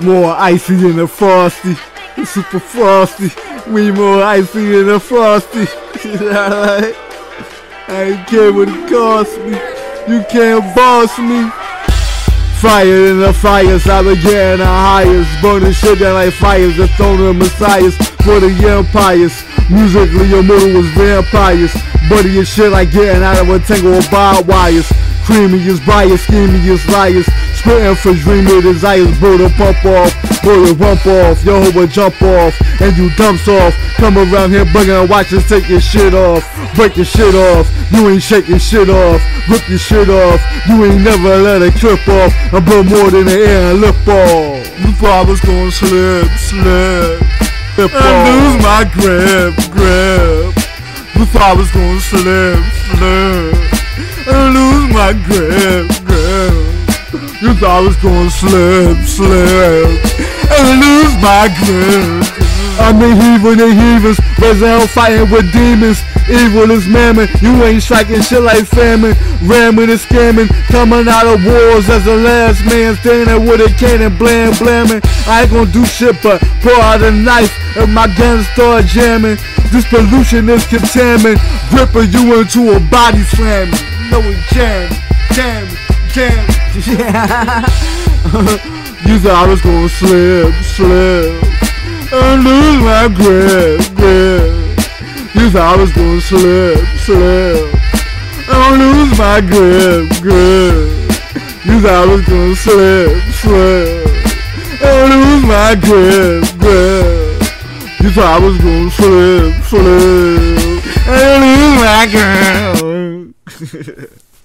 More icy than a frosty. Super frosty. We more icy than a frosty. I ain't care what it costs me. You can't boss me. Fire in the fires, I getting the highest. Burning shit down like fires, the throne of messiahs for the empires. Musically, your mother was vampires. Buddy and shit like getting out of a tangle of barbed wires. Creamy as bias, scheming liars. Spitting for dreamy desires, blow the pump off, blow the rump off, yo will jump off, and you dumps off. Come around here bugging and watch us take your shit off, break your shit off. You ain't shaking shit off, rip your shit off. You ain't never let it trip off, and blow more than the air and lip off. Before I was gonna slip, slip, slip and lose my grip, grip. Before I was gonna slip, slip, my grip, grip. You thought I was gonna slip, slip, and lose my grip. I'm the heathen and heathens, raising fighting with demons. Evil is mammon, you ain't striking shit like famine. Ramming and scamming, coming out of wars as the last man standing with a cannon, blam blamming. I ain't gonna do shit but pull out a knife and my guns start jamming. This pollution is contaminating, gripping you into a body slamming. No one jam, jam, jam. you thought I was gonna slip, slip, and lose my grip, grip. You thought I was gonna slip, slip, and lose my grip, grip. You thought I was gonna slip, slip, and lose my grip, grip. You thought I was gonna slip, slip, and lose my grip.